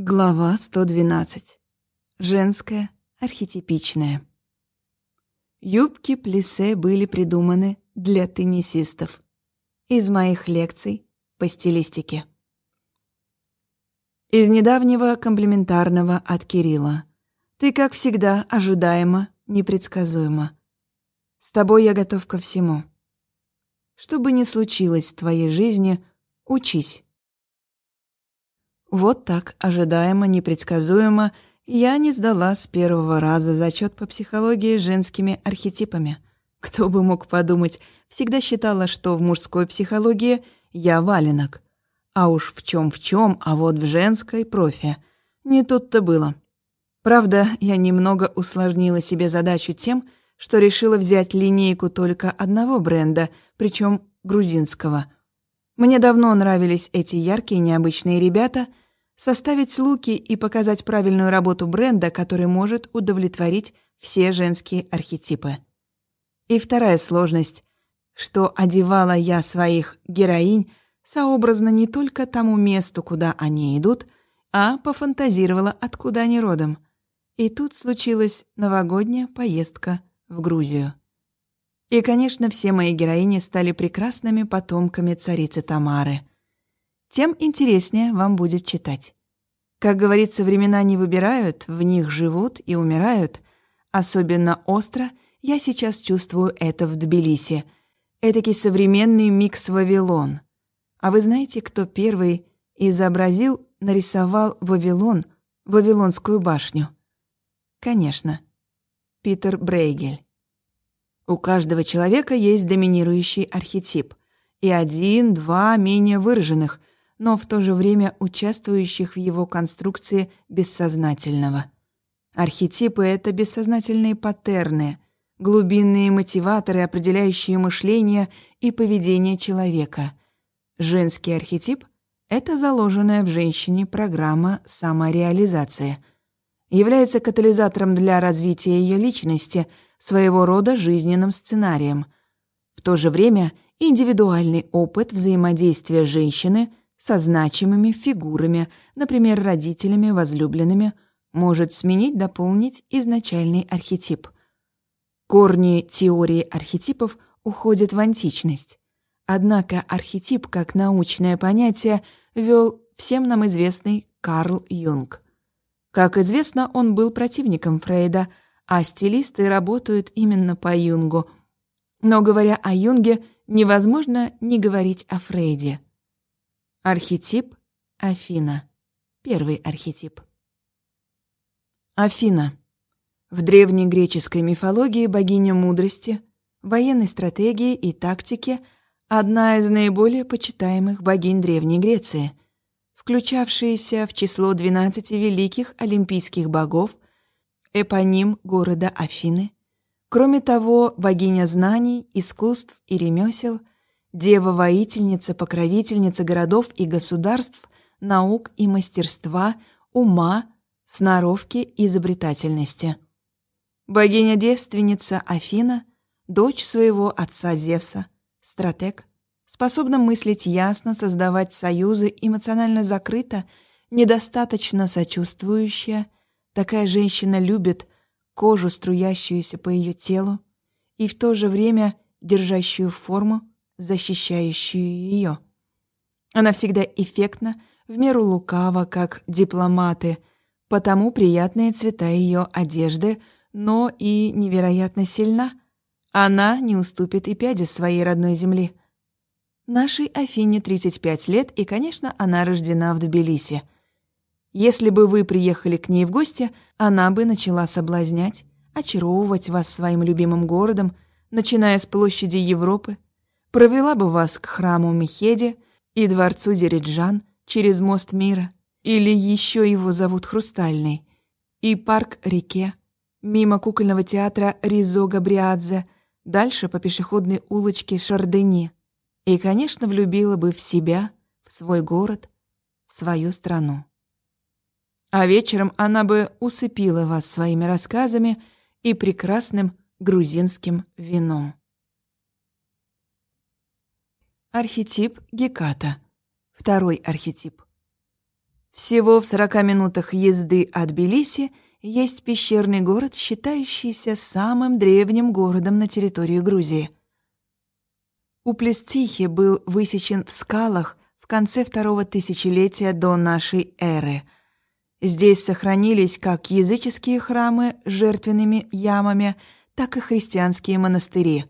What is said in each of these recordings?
Глава 112. Женская, архетипичная. Юбки плесе были придуманы для теннисистов. Из моих лекций по стилистике. Из недавнего комплиментарного от Кирилла. Ты, как всегда, ожидаемо, непредсказуемо. С тобой я готов ко всему. Что бы ни случилось в твоей жизни, учись. Вот так, ожидаемо, непредсказуемо, я не сдала с первого раза зачет по психологии женскими архетипами. Кто бы мог подумать, всегда считала, что в мужской психологии я валенок. А уж в чем в чем, а вот в женской профи. Не тут-то было. Правда, я немного усложнила себе задачу тем, что решила взять линейку только одного бренда, причем грузинского – мне давно нравились эти яркие, необычные ребята. Составить луки и показать правильную работу бренда, который может удовлетворить все женские архетипы. И вторая сложность, что одевала я своих героинь сообразно не только тому месту, куда они идут, а пофантазировала, откуда они родом. И тут случилась новогодняя поездка в Грузию. И, конечно, все мои героини стали прекрасными потомками царицы Тамары. Тем интереснее вам будет читать. Как говорится, времена не выбирают, в них живут и умирают. Особенно остро я сейчас чувствую это в Тбилиси. Этакий современный микс Вавилон. А вы знаете, кто первый изобразил, нарисовал Вавилон, Вавилонскую башню? Конечно, Питер Брейгель. У каждого человека есть доминирующий архетип, и один, два менее выраженных, но в то же время участвующих в его конструкции бессознательного. Архетипы — это бессознательные паттерны, глубинные мотиваторы, определяющие мышление и поведение человека. Женский архетип — это заложенная в женщине программа самореализации. Является катализатором для развития ее личности — своего рода жизненным сценарием. В то же время индивидуальный опыт взаимодействия женщины со значимыми фигурами, например, родителями, возлюбленными, может сменить, дополнить изначальный архетип. Корни теории архетипов уходят в античность. Однако архетип как научное понятие вел всем нам известный Карл Юнг. Как известно, он был противником Фрейда – а стилисты работают именно по Юнгу. Но говоря о Юнге, невозможно не говорить о Фрейде. Архетип Афина. Первый архетип. Афина. В древней греческой мифологии богиня мудрости, военной стратегии и тактики одна из наиболее почитаемых богинь Древней Греции, включавшаяся в число 12 великих олимпийских богов – эпоним города Афины. Кроме того, богиня знаний, искусств и ремесел, дева-воительница, покровительница городов и государств, наук и мастерства, ума, сноровки и изобретательности. Богиня-девственница Афина, дочь своего отца Зевса, стратег, способна мыслить ясно, создавать союзы, эмоционально закрыто, недостаточно сочувствующая – Такая женщина любит кожу, струящуюся по ее телу, и в то же время держащую форму, защищающую ее. Она всегда эффектна, в меру лукава, как дипломаты, потому приятные цвета ее одежды, но и невероятно сильна. Она не уступит и пяди своей родной земли. Нашей Афине 35 лет, и, конечно, она рождена в Тбилиси — если бы вы приехали к ней в гости, она бы начала соблазнять, очаровывать вас своим любимым городом, начиная с площади Европы, провела бы вас к храму Мехеде и дворцу Дериджан через мост мира, или еще его зовут Хрустальный, и парк Реке, мимо кукольного театра Ризо Габриадзе, дальше по пешеходной улочке Шардени, и, конечно, влюбила бы в себя, в свой город, в свою страну. А вечером она бы усыпила вас своими рассказами и прекрасным грузинским вином. Архетип Геката. Второй архетип. Всего в 40 минутах езды от Тбилиси есть пещерный город, считающийся самым древним городом на территории Грузии. Уплестихи был высечен в скалах в конце второго тысячелетия до нашей эры. Здесь сохранились как языческие храмы с жертвенными ямами, так и христианские монастыри.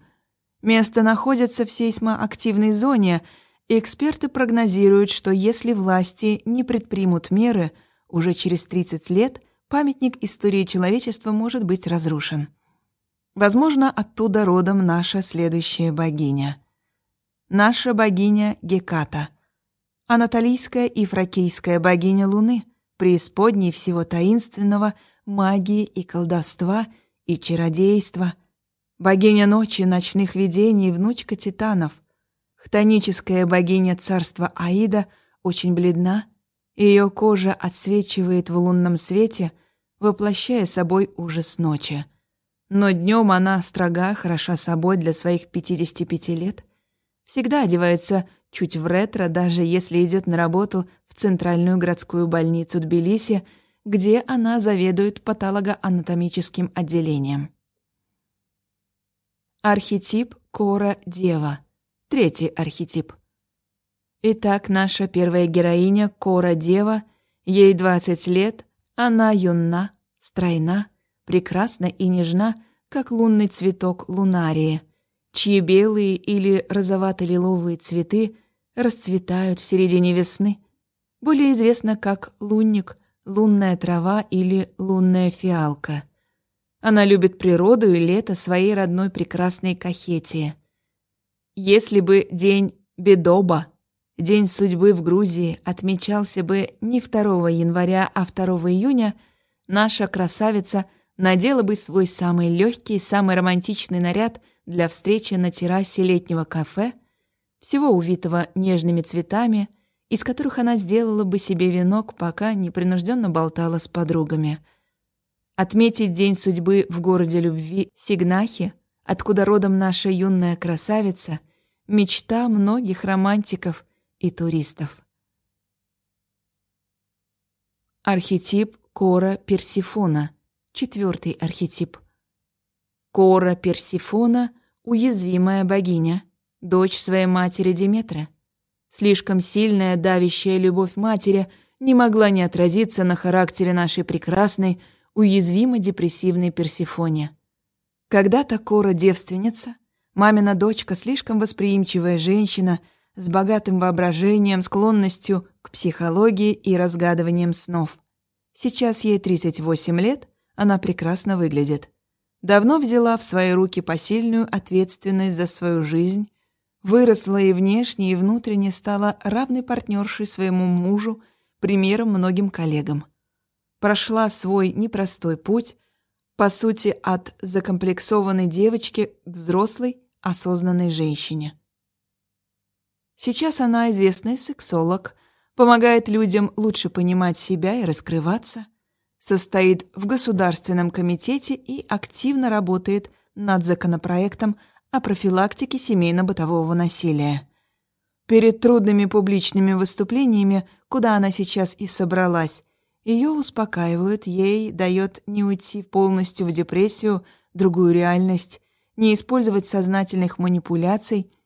Место находится в сейсмоактивной зоне, и эксперты прогнозируют, что если власти не предпримут меры, уже через 30 лет памятник истории человечества может быть разрушен. Возможно, оттуда родом наша следующая богиня. Наша богиня Геката, анатолийская и фракийская богиня Луны, преисподней всего таинственного, магии и колдовства и чародейства, богиня ночи, ночных видений, внучка титанов, хтоническая богиня царства Аида очень бледна, ее кожа отсвечивает в лунном свете, воплощая собой ужас ночи. Но днем она строга, хороша собой для своих 55 лет. Всегда одевается чуть в ретро, даже если идет на работу в центральную городскую больницу Тбилиси, где она заведует патологоанатомическим отделением. Архетип Кора-Дева. Третий архетип. Итак, наша первая героиня Кора Дева, ей 20 лет, она юна, стройна, прекрасна и нежна, как лунный цветок лунарии, чьи белые или розовато-лиловые цветы расцветают в середине весны. Более известна как лунник, лунная трава или лунная фиалка. Она любит природу и лето своей родной прекрасной Кахетии. Если бы день Бедоба День судьбы в Грузии отмечался бы не 2 января, а 2 июня, наша красавица надела бы свой самый легкий, самый романтичный наряд для встречи на террасе летнего кафе, всего увитого нежными цветами, из которых она сделала бы себе венок, пока непринужденно болтала с подругами. Отметить День судьбы в городе любви Сигнахи, откуда родом наша юная красавица, мечта многих романтиков, и туристов. Архетип Кора Персифона. Четвертый архетип. Кора Персифона — уязвимая богиня, дочь своей матери Диметра. Слишком сильная давящая любовь матери не могла не отразиться на характере нашей прекрасной, уязвимо-депрессивной Персифоне. Когда-то Кора девственница, мамина дочка, слишком восприимчивая женщина — с богатым воображением, склонностью к психологии и разгадыванием снов. Сейчас ей 38 лет, она прекрасно выглядит. Давно взяла в свои руки посильную ответственность за свою жизнь, выросла и внешне, и внутренне стала равной партнершей своему мужу, примером многим коллегам. Прошла свой непростой путь, по сути, от закомплексованной девочки к взрослой, осознанной женщине. Сейчас она известный сексолог, помогает людям лучше понимать себя и раскрываться, состоит в Государственном комитете и активно работает над законопроектом о профилактике семейно-бытового насилия. Перед трудными публичными выступлениями, куда она сейчас и собралась, ее успокаивают, ей дает не уйти полностью в депрессию, другую реальность, не использовать сознательных манипуляций –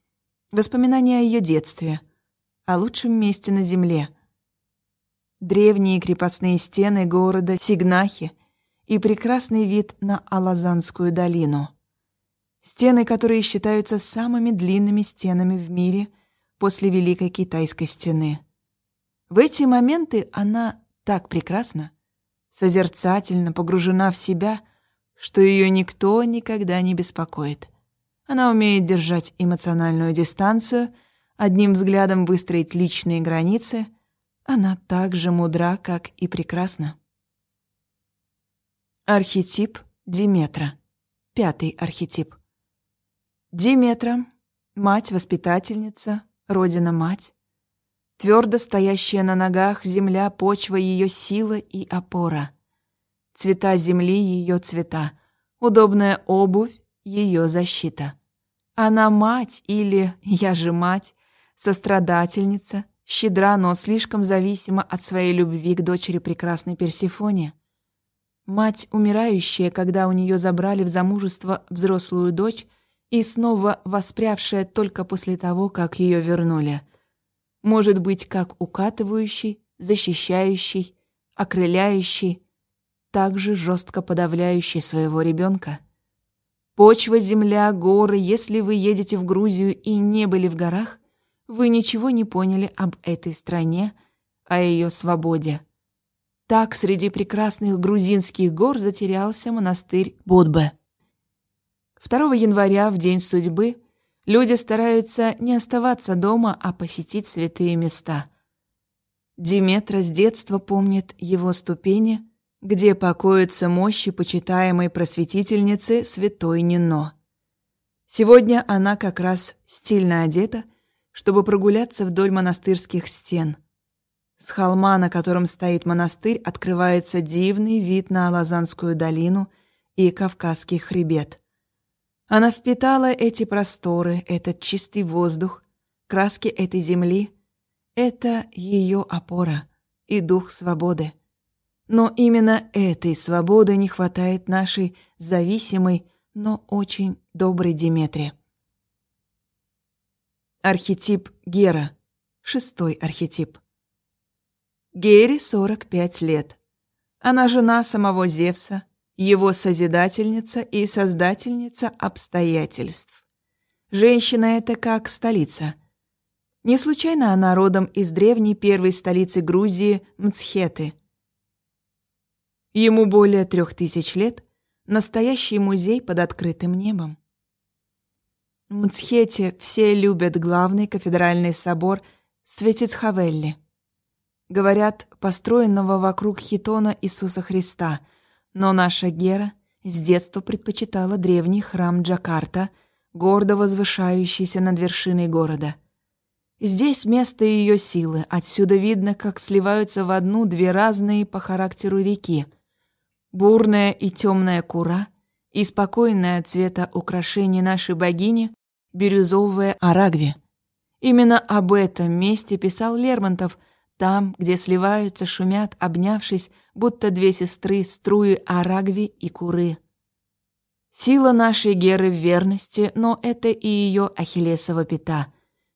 Воспоминания о ее детстве, о лучшем месте на земле. Древние крепостные стены города Сигнахи и прекрасный вид на Алазанскую долину. Стены, которые считаются самыми длинными стенами в мире после Великой Китайской стены. В эти моменты она так прекрасна, созерцательно погружена в себя, что ее никто никогда не беспокоит. Она умеет держать эмоциональную дистанцию, одним взглядом выстроить личные границы. Она так же мудра, как и прекрасна. Архетип Диметра. Пятый архетип. Диметра — мать-воспитательница, родина-мать. Твердо стоящая на ногах земля, почва ее сила и опора. Цвета земли — ее цвета. Удобная обувь — ее защита. Она мать или, я же мать, сострадательница, щедра, но слишком зависима от своей любви к дочери прекрасной Персифоне. Мать, умирающая, когда у нее забрали в замужество взрослую дочь, и снова воспрявшая только после того, как ее вернули. Может быть, как укатывающий, защищающий, окрыляющий, также жестко подавляющий своего ребенка. Почва, земля, горы, если вы едете в Грузию и не были в горах, вы ничего не поняли об этой стране, о ее свободе. Так среди прекрасных грузинских гор затерялся монастырь Будбе. 2 января, в день судьбы, люди стараются не оставаться дома, а посетить святые места. Диметра с детства помнит его ступени, где покоятся мощи почитаемой просветительницы святой Нино. Сегодня она как раз стильно одета, чтобы прогуляться вдоль монастырских стен. С холма, на котором стоит монастырь, открывается дивный вид на Лазанскую долину и Кавказский хребет. Она впитала эти просторы, этот чистый воздух, краски этой земли. Это ее опора и дух свободы. Но именно этой свободы не хватает нашей зависимой, но очень доброй Диметре. Архетип Гера. Шестой архетип. Гере 45 лет. Она жена самого Зевса, его созидательница и создательница обстоятельств. Женщина это как столица. Не случайно она родом из древней первой столицы Грузии Мцхеты. Ему более трех тысяч лет, настоящий музей под открытым небом. В Мцхете все любят главный кафедральный собор Светицхавелли. Говорят, построенного вокруг хитона Иисуса Христа – но наша Гера с детства предпочитала древний храм Джакарта, гордо возвышающийся над вершиной города. Здесь место ее силы, отсюда видно, как сливаются в одну две разные по характеру реки. Бурная и темная кура и спокойная цвета украшений нашей богини бирюзовая Арагви. Именно об этом месте писал Лермонтов – там, где сливаются, шумят, обнявшись, будто две сестры, струи Арагви и Куры. Сила нашей Геры в верности, но это и ее Ахиллесова пята.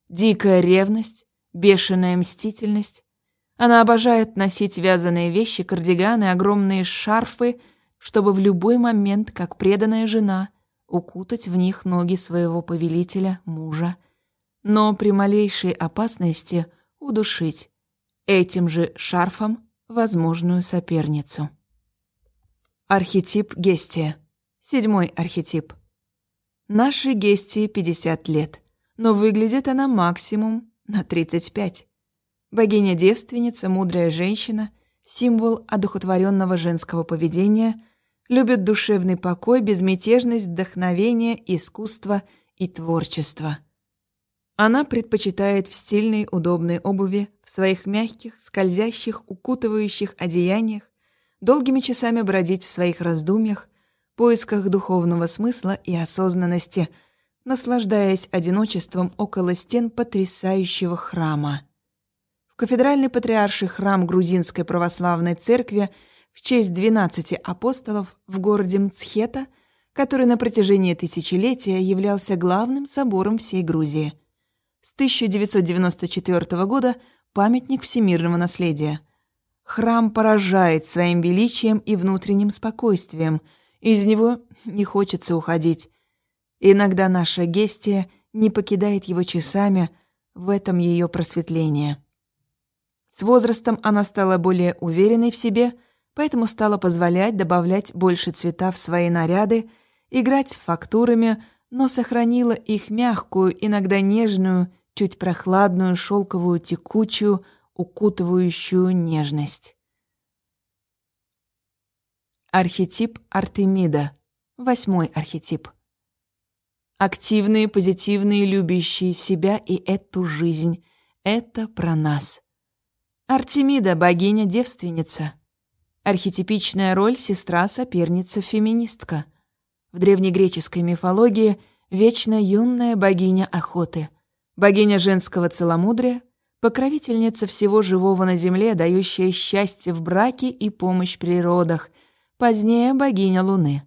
Дикая ревность, бешеная мстительность. Она обожает носить вязаные вещи, кардиганы, огромные шарфы, чтобы в любой момент, как преданная жена, укутать в них ноги своего повелителя, мужа. Но при малейшей опасности удушить этим же шарфом возможную соперницу. Архетип Гестия. Седьмой архетип. Нашей Гестии 50 лет, но выглядит она максимум на 35. Богиня-девственница, мудрая женщина, символ одухотворенного женского поведения, любит душевный покой, безмятежность, вдохновение, искусство и творчество. Она предпочитает в стильной, удобной обуви, в своих мягких, скользящих, укутывающих одеяниях, долгими часами бродить в своих раздумьях, поисках духовного смысла и осознанности, наслаждаясь одиночеством около стен потрясающего храма. В кафедральный патриарший храм Грузинской православной церкви в честь 12 апостолов в городе Мцхета, который на протяжении тысячелетия являлся главным собором всей Грузии – с 1994 года памятник всемирного наследия. Храм поражает своим величием и внутренним спокойствием. Из него не хочется уходить. Иногда наша Гестия не покидает его часами, в этом ее просветление. С возрастом она стала более уверенной в себе, поэтому стала позволять добавлять больше цвета в свои наряды, играть с фактурами, но сохранила их мягкую, иногда нежную, чуть прохладную, шелковую, текучую, укутывающую нежность. Архетип Артемида. Восьмой архетип. Активные, позитивные, любящие себя и эту жизнь. Это про нас. Артемида – богиня-девственница. Архетипичная роль – сестра-соперница-феминистка. В древнегреческой мифологии – вечно юная богиня охоты, богиня женского целомудрия, покровительница всего живого на земле, дающая счастье в браке и помощь при родах, позднее богиня Луны.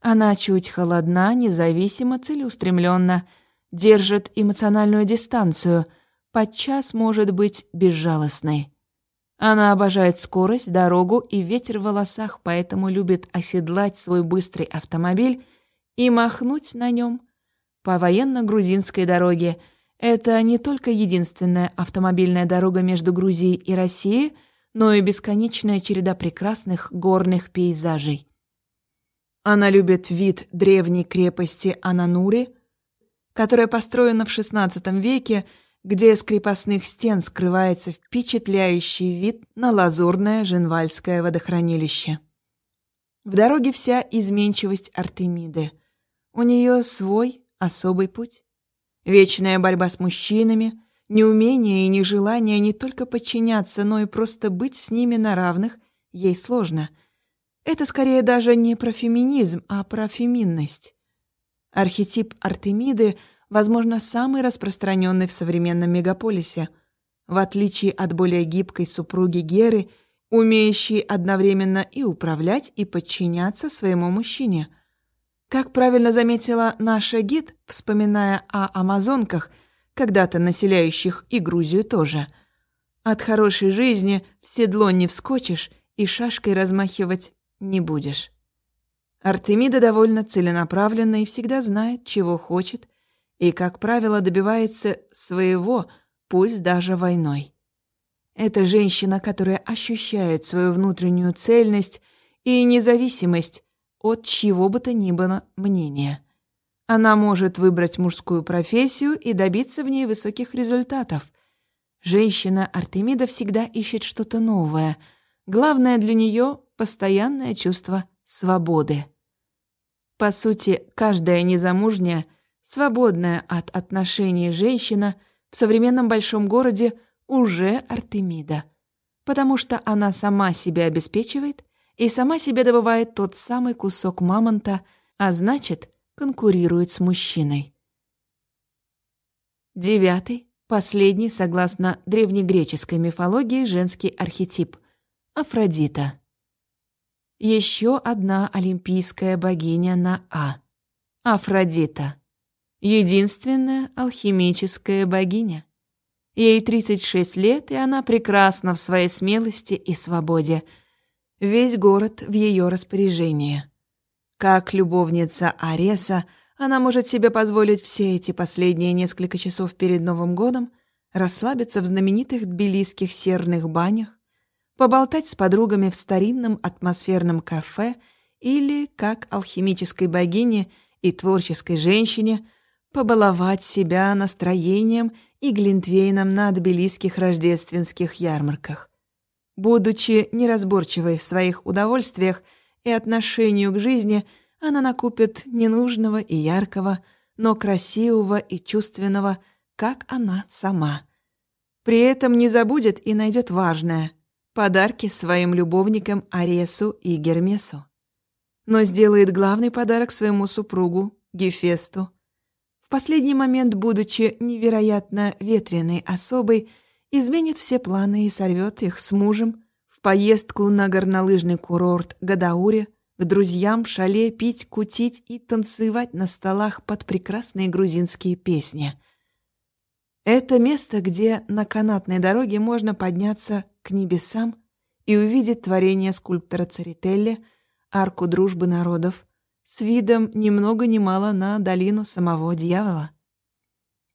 Она чуть холодна, независимо, целеустремленно, держит эмоциональную дистанцию, подчас может быть безжалостной. Она обожает скорость, дорогу и ветер в волосах, поэтому любит оседлать свой быстрый автомобиль и махнуть на нем по военно-грузинской дороге. Это не только единственная автомобильная дорога между Грузией и Россией, но и бесконечная череда прекрасных горных пейзажей. Она любит вид древней крепости Ананури, которая построена в XVI веке, где с крепостных стен скрывается впечатляющий вид на лазурное Женвальское водохранилище. В дороге вся изменчивость Артемиды. У нее свой особый путь. Вечная борьба с мужчинами, неумение и нежелание не только подчиняться, но и просто быть с ними на равных ей сложно — это скорее даже не про феминизм, а про феминность. Архетип Артемиды, возможно, самый распространенный в современном мегаполисе. В отличие от более гибкой супруги Геры, умеющей одновременно и управлять, и подчиняться своему мужчине. Как правильно заметила наша гид, вспоминая о амазонках, когда-то населяющих и Грузию тоже. От хорошей жизни в седло не вскочишь и шашкой размахивать не будешь. Артемида довольно целенаправленна и всегда знает, чего хочет, и, как правило, добивается своего, пусть даже войной. Это женщина, которая ощущает свою внутреннюю цельность и независимость от чего бы то ни было мнения. Она может выбрать мужскую профессию и добиться в ней высоких результатов. Женщина Артемида всегда ищет что-то новое. Главное для нее постоянное чувство свободы. По сути, каждая незамужняя, свободная от отношений женщина в современном большом городе уже Артемида, потому что она сама себя обеспечивает и сама себе добывает тот самый кусок мамонта, а значит, конкурирует с мужчиной. Девятый, последний, согласно древнегреческой мифологии, женский архетип — Афродита. Еще одна олимпийская богиня на А. Афродита. Единственная алхимическая богиня. Ей 36 лет, и она прекрасна в своей смелости и свободе. Весь город в ее распоряжении. Как любовница Ареса, она может себе позволить все эти последние несколько часов перед Новым годом расслабиться в знаменитых тбилисских серных банях, поболтать с подругами в старинном атмосферном кафе или, как алхимической богине и творческой женщине, побаловать себя настроением и глинтвейном на тбилисских рождественских ярмарках. Будучи неразборчивой в своих удовольствиях и отношению к жизни, она накупит ненужного и яркого, но красивого и чувственного, как она сама. При этом не забудет и найдет важное — подарки своим любовникам Аресу и Гермесу. Но сделает главный подарок своему супругу, Гефесту. Последний момент, будучи невероятно ветреной особой, изменит все планы и сорвет их с мужем в поездку на горнолыжный курорт Гадауре, к друзьям в шале пить, кутить и танцевать на столах под прекрасные грузинские песни. Это место, где на канатной дороге можно подняться к небесам и увидеть творение скульптора Царителли, арку дружбы народов, с видом ни много ни мало на долину самого дьявола.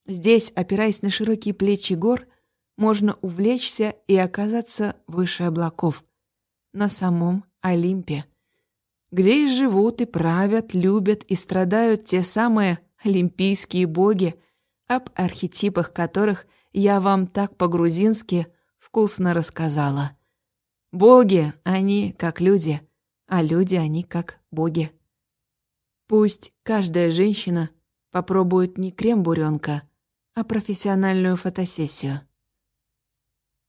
Здесь, опираясь на широкие плечи гор, можно увлечься и оказаться выше облаков, на самом Олимпе, где и живут, и правят, любят и страдают те самые олимпийские боги, об архетипах которых я вам так по-грузински вкусно рассказала. Боги, они как люди, а люди, они как боги. Пусть каждая женщина попробует не крем буренка, а профессиональную фотосессию.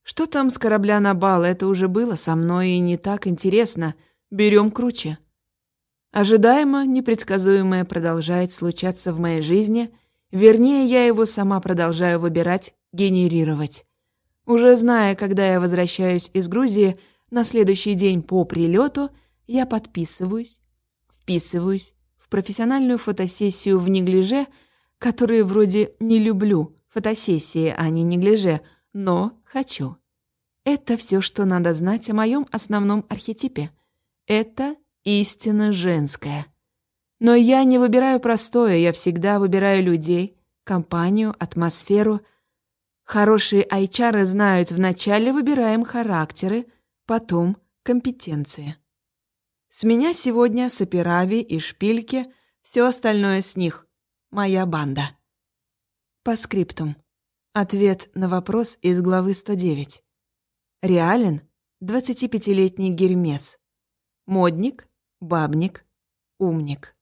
Что там с корабля на бал, это уже было со мной и не так интересно. Берем круче. Ожидаемо непредсказуемое продолжает случаться в моей жизни, вернее, я его сама продолжаю выбирать, генерировать. Уже зная, когда я возвращаюсь из Грузии, на следующий день по прилету я подписываюсь, вписываюсь профессиональную фотосессию в неглиже, которые вроде не люблю, фотосессии, а не неглиже, но хочу. Это все, что надо знать о моем основном архетипе. Это истина женская. Но я не выбираю простое, я всегда выбираю людей, компанию, атмосферу. Хорошие айчары знают, вначале выбираем характеры, потом компетенции. С меня сегодня сапирави и шпильки, все остальное с них. Моя банда. По скриптум. Ответ на вопрос из главы 109. Реален – 25-летний гермес. Модник, бабник, умник.